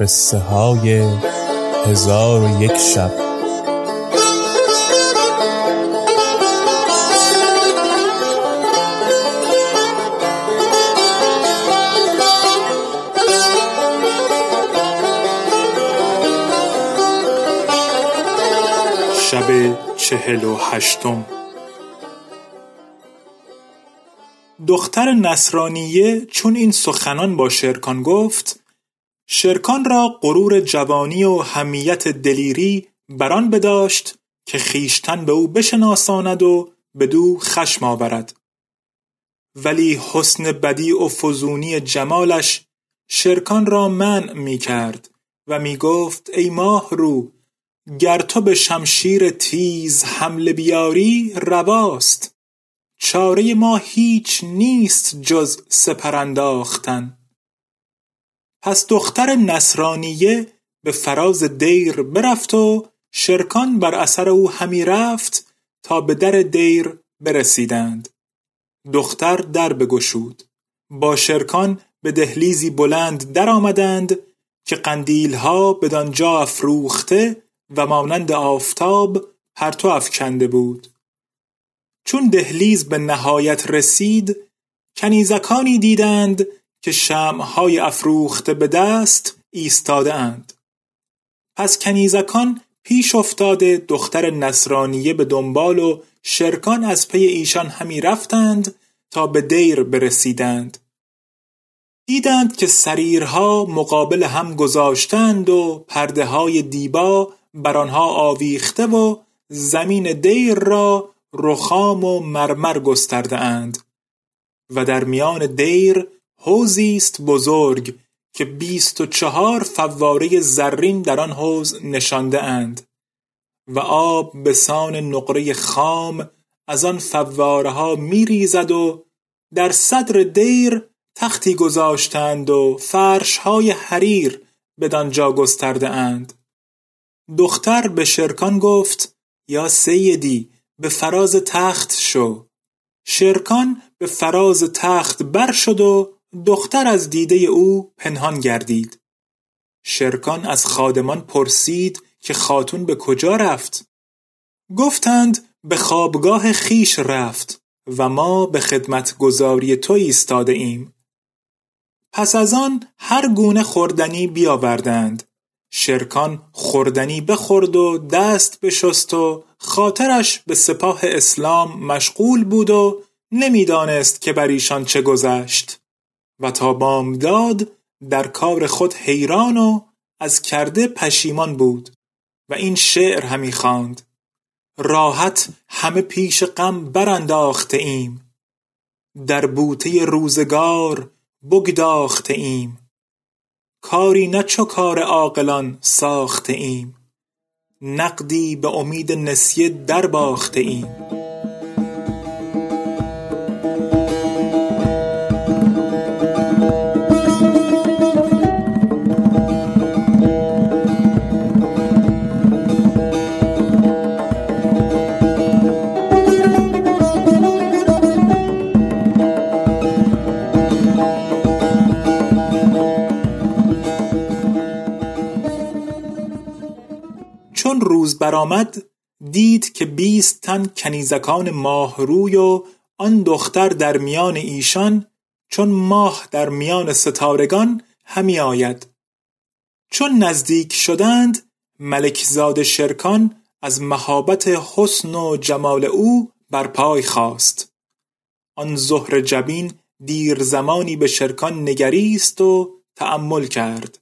قصه های هزار و یک شب. شب چهل و هشتم. دختر نصرانیه چون این سخنان با شرکان گفت شرکان را غرور جوانی و همیت دلیری بران بداشت که خیشتن به او بشناساند و بدو خشم آورد. ولی حسن بدیع و فزونی جمالش شرکان را منع می کرد و می گفت ای ماه رو گر تو به شمشیر تیز حمله بیاری رواست. چاره ما هیچ نیست جز سپر انداختن. پس دختر نصرانیه به فراز دیر برفت و شرکان بر اثر او همی رفت تا به در دیر برسیدند. دختر در بگشود. با شرکان به دهلیزی بلند در آمدند که قندیلها بدانجا افروخته و مانند آفتاب پرتو افکنده بود. چون دهلیز به نهایت رسید کنیزکانی دیدند که شمعهای افروخته به دست ایستاده اند پس کنیزکان پیش افتاده دختر نصرانیه به دنبال و شرکان از پی ایشان همی رفتند تا به دیر برسیدند. دیدند که سریرها مقابل هم گذاشتند و پرده های دیبا بر آنها آویخته و زمین دیر را رخام و مرمر گسترده اند و در میان دیر حوضی است بزرگ که بیست و چهار فواره زرین در آن حوض نشانده اند و آب به سان نقره خام از آن فواره ها می ریزد و در صدر دیر تختی گذاشتند و فرش های حریر بدانجا گسترده اند. دختر به شرکان گفت یا سیدی به فراز تخت شو. شرکان به فراز تخت بر شد و دختر از دیده او پنهان گردید. شرکان از خادمان پرسید که خاتون به کجا رفت. گفتند به خوابگاه خیش رفت و ما به خدمت گذاری تو ایستاده ایم. پس از آن هر گونه خوردنی بیاوردند. شرکان خوردنی بخورد و دست بشست و خاطرش به سپاه اسلام مشغول بود و نمی‌دانست که بر ایشان چه گذشت. و تا بامداد در کار خود حیران و از کرده پشیمان بود و این شعر همی خواند. راحت همه پیش غم برانداخته ایم. در بوته روزگار بگداخته ایم. کاری نه چو کار عاقلان ساخته ایم. نقدی به امید نسیه در باخته ایم. روز برآمد دید که بیست تن کنیزکان ماهروی و آن دختر در میان ایشان چون ماه در میان ستارگان همی آید. چون نزدیک شدند ملک زاده شرکان از مهابت حسن و جمال او بر پای خاست. آن زهره جبین دیر زمانی به شرکان نگریست و تأمل کرد.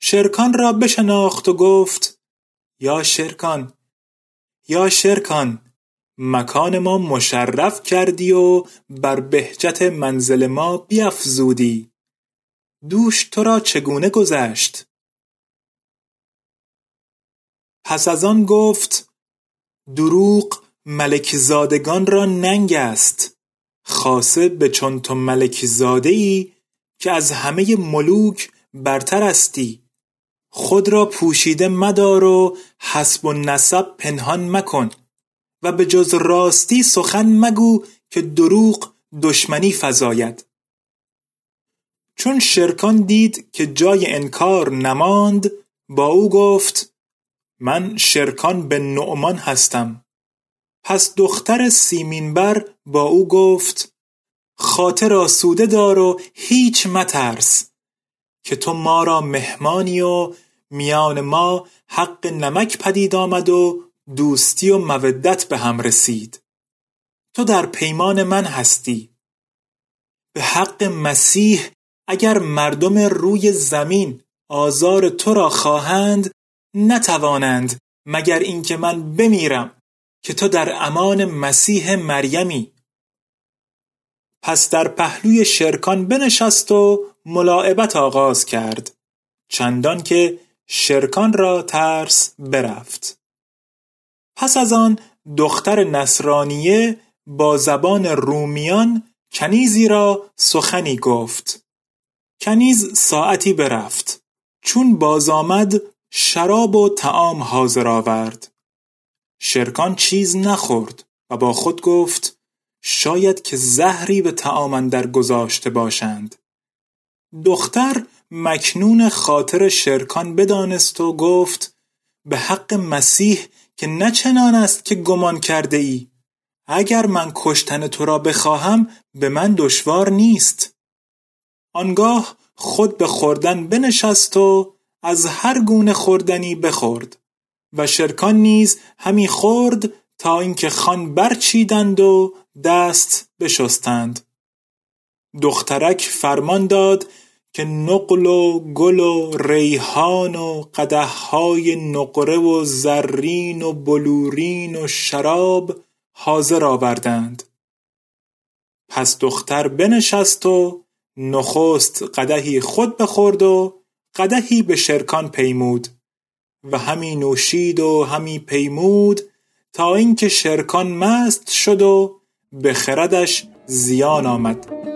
شرکان را بشناخت و گفت یا شرکان یا شرکان مکان ما مشرف کردی و بر بهجت منزل ما بیفزودی. دوش تو را چگونه گذشت؟ پس از آن گفت دروغ ملک زادگان را ننگ است. خاصه به چون تو ملک زاده ای که از همه ملوک برترستی خود را پوشیده مدار و حسب و نسب پنهان مکن و به جز راستی سخن مگو که دروغ دشمنی فزاید. چون شرکان دید که جای انکار نماند با او گفت من شرکان به نعمان هستم. پس دختر سیمینبر با او گفت خاطر آسوده دار و هیچ مترس. که تو ما را مهمانی و میان ما حق نمک پدید آمد و دوستی و مودت به هم رسید. تو در پیمان من هستی. به حق مسیح اگر مردم روی زمین آزار تو را خواهند نتوانند مگر اینکه من بمیرم که تو در امان مسیح مریمی. پس در پهلوی شرکان بنشست و ملاعبت آغاز کرد چندان که شرکان را ترس برفت. پس از آن دختر نصرانیه با زبان رومیان کنیزی را سخنی گفت. کنیز ساعتی برفت چون باز آمد شراب و تعام حاضر آورد. شرکان چیز نخورد و با خود گفت شاید که زهری به تعام در گذاشته باشند. دختر مکنون خاطر شرکان بدانست و گفت به حق مسیح که نه چنان است که گمان کرده ای اگر من کشتن تو را بخواهم به من دشوار نیست. آنگاه خود به خوردن بنشست و از هر گونه خوردنی بخورد و شرکان نیز همی خورد تا اینکه خان برچیدند و دست بشستند. دخترک فرمان داد که نقل و گل و ریحان و قدحهای نقره و زرین و بلورین و شراب حاضر آوردند. پس دختر بنشست و نخست قدحی خود بخورد و قدحی به شرکان پیمود و همی نوشید و همی پیمود تا اینکه شرکان مست شد و به خردش زیان آمد.